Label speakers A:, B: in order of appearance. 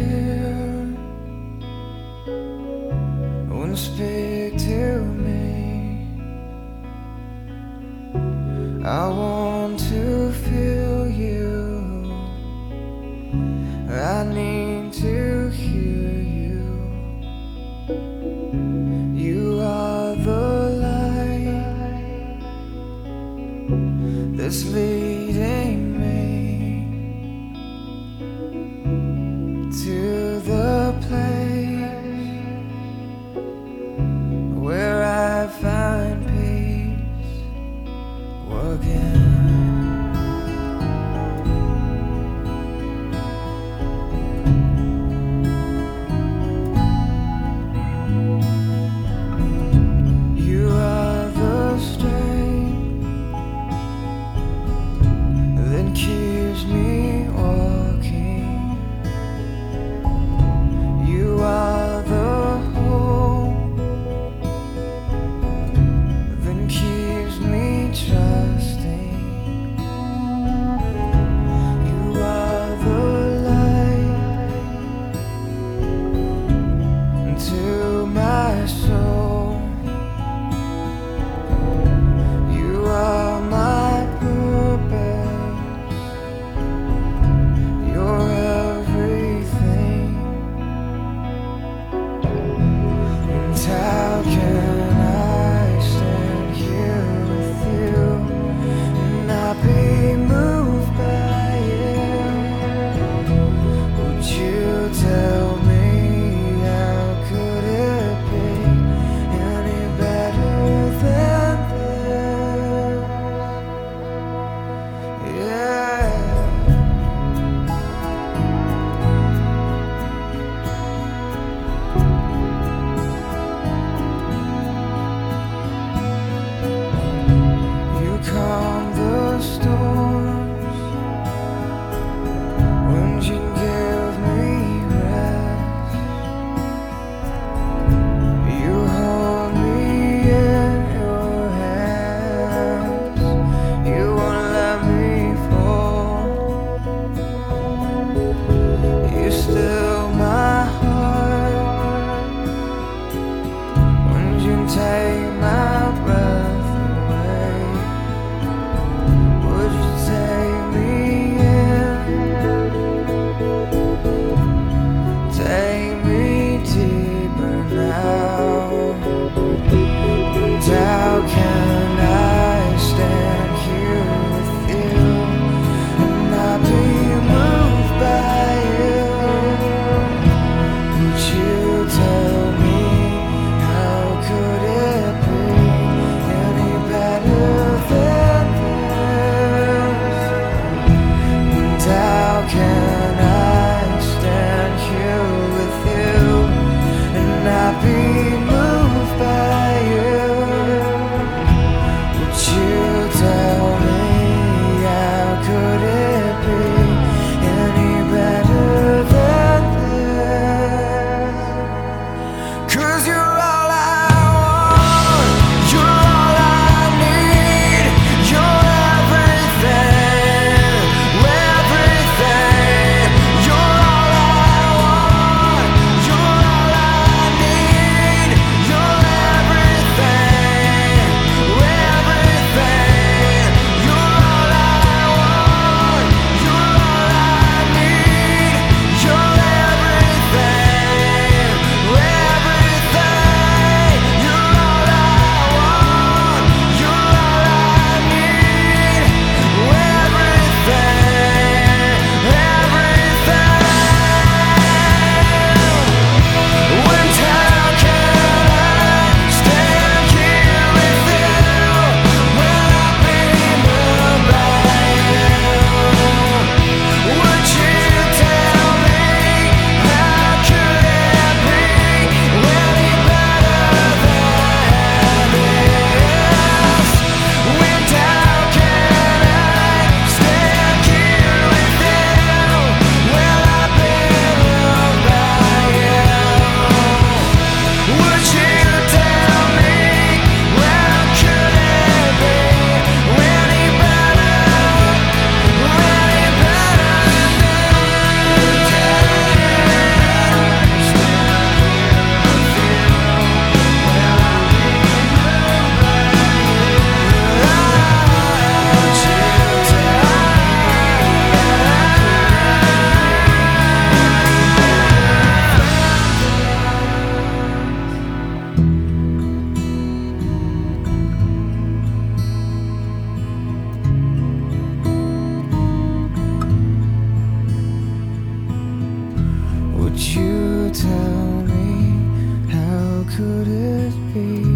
A: care. Wouldn't speak to me. I want to feel you. I need to hear you. You are the light that's leading me. out. just be.